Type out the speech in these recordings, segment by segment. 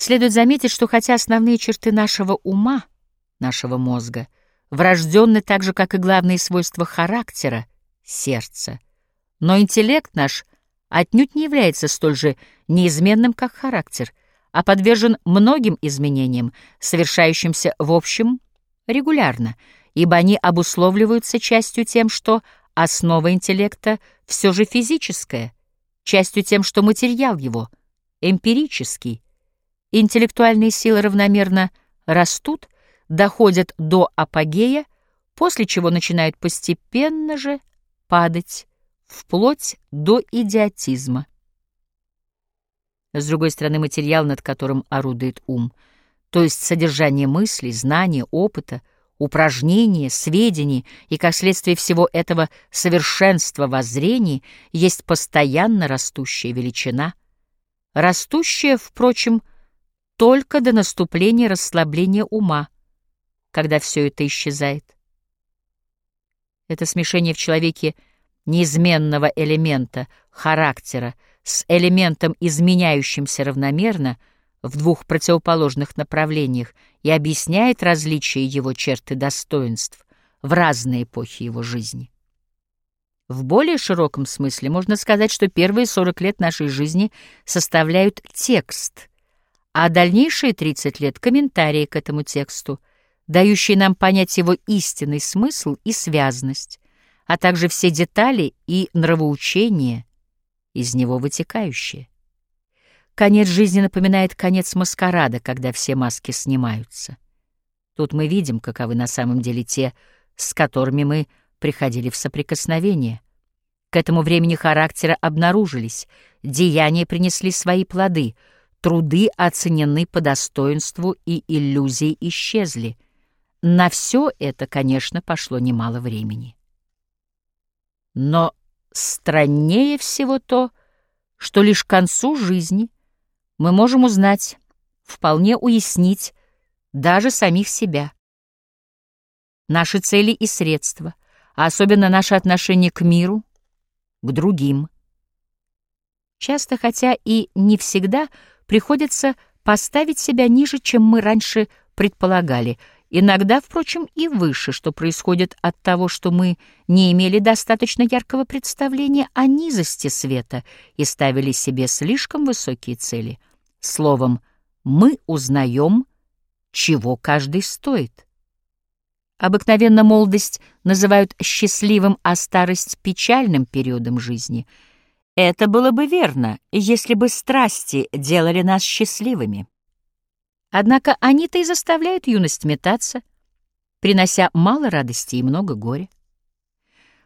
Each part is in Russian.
Следует заметить, что хотя основные черты нашего ума, нашего мозга, врожденны так же, как и главные свойства характера, сердца, но интеллект наш отнюдь не является столь же неизменным, как характер, а подвержен многим изменениям, совершающимся в общем регулярно, ибо они обусловливаются частью тем, что основа интеллекта все же физическая, частью тем, что материал его эмпирический. Интеллектуальные силы равномерно растут, доходят до апогея, после чего начинают постепенно же падать, вплоть до идиотизма. С другой стороны, материал, над которым орудует ум, то есть содержание мыслей, знания, опыта, упражнения, сведений и, как следствие всего этого, совершенства воззрений, есть постоянно растущая величина, растущая, впрочем, только до наступления расслабления ума, когда все это исчезает. Это смешение в человеке неизменного элемента, характера, с элементом, изменяющимся равномерно в двух противоположных направлениях и объясняет различия его черт и достоинств в разные эпохи его жизни. В более широком смысле можно сказать, что первые 40 лет нашей жизни составляют текст, а дальнейшие 30 лет — комментарии к этому тексту, дающие нам понять его истинный смысл и связность, а также все детали и нравоучения, из него вытекающие. Конец жизни напоминает конец маскарада, когда все маски снимаются. Тут мы видим, каковы на самом деле те, с которыми мы приходили в соприкосновение. К этому времени характеры обнаружились, деяния принесли свои плоды, труды оценены по достоинству и иллюзии исчезли. На все это, конечно, пошло немало времени. Но страннее всего то, что лишь к концу жизни мы можем узнать, вполне уяснить даже самих себя. Наши цели и средства, а особенно наше отношение к миру, к другим. Часто, хотя и не всегда, приходится поставить себя ниже, чем мы раньше предполагали — Иногда, впрочем, и выше, что происходит от того, что мы не имели достаточно яркого представления о низости света и ставили себе слишком высокие цели. Словом, мы узнаем, чего каждый стоит. Обыкновенно молодость называют счастливым, а старость — печальным периодом жизни. Это было бы верно, если бы страсти делали нас счастливыми. Однако они-то и заставляют юность метаться, принося мало радости и много горя.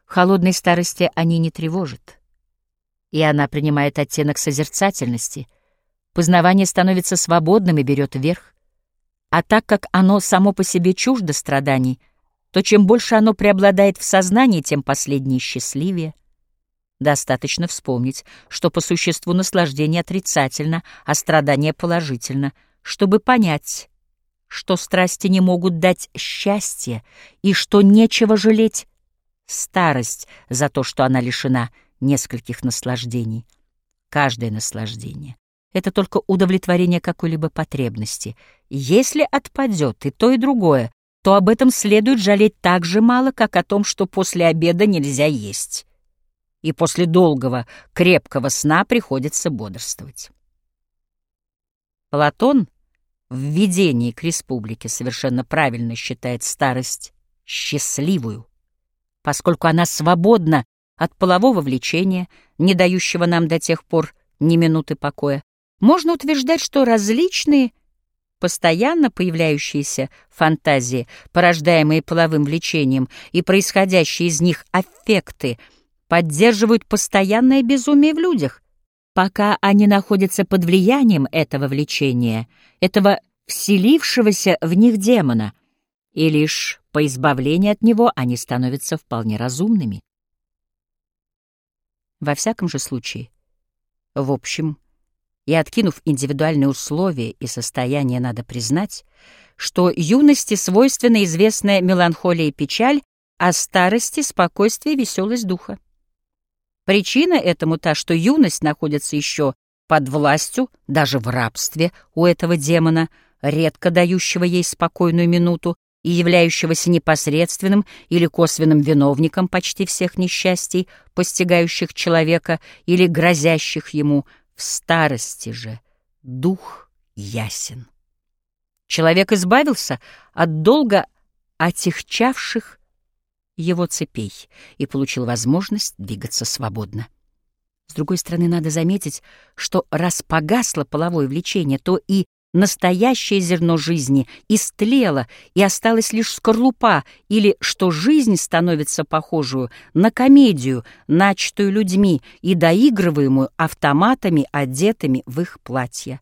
Холодной старости они не тревожат, и она принимает оттенок созерцательности. Познавание становится свободным и берет верх. А так как оно само по себе чуждо страданий, то чем больше оно преобладает в сознании, тем последнее счастливее. Достаточно вспомнить, что по существу наслаждение отрицательно, а страдание положительно — чтобы понять, что страсти не могут дать счастье и что нечего жалеть старость за то, что она лишена нескольких наслаждений. Каждое наслаждение — это только удовлетворение какой-либо потребности. Если отпадет и то, и другое, то об этом следует жалеть так же мало, как о том, что после обеда нельзя есть, и после долгого крепкого сна приходится бодрствовать. Платон в введении к республике совершенно правильно считает старость счастливую, поскольку она свободна от полового влечения, не дающего нам до тех пор ни минуты покоя. Можно утверждать, что различные постоянно появляющиеся фантазии, порождаемые половым влечением и происходящие из них аффекты, поддерживают постоянное безумие в людях, пока они находятся под влиянием этого влечения, этого вселившегося в них демона, и лишь по избавлению от него они становятся вполне разумными. Во всяком же случае, в общем, и откинув индивидуальные условия и состояния, надо признать, что юности свойственна известная меланхолия и печаль, а старости — спокойствие и веселость духа. Причина этому та, что юность находится еще под властью, даже в рабстве у этого демона, редко дающего ей спокойную минуту и являющегося непосредственным или косвенным виновником почти всех несчастий, постигающих человека или грозящих ему, в старости же дух ясен. Человек избавился от долго отягчавших его цепей и получил возможность двигаться свободно. С другой стороны, надо заметить, что раз погасло половое влечение, то и настоящее зерно жизни истлело, и осталась лишь скорлупа, или что жизнь становится похожую на комедию, начатую людьми и доигрываемую автоматами, одетыми в их платья.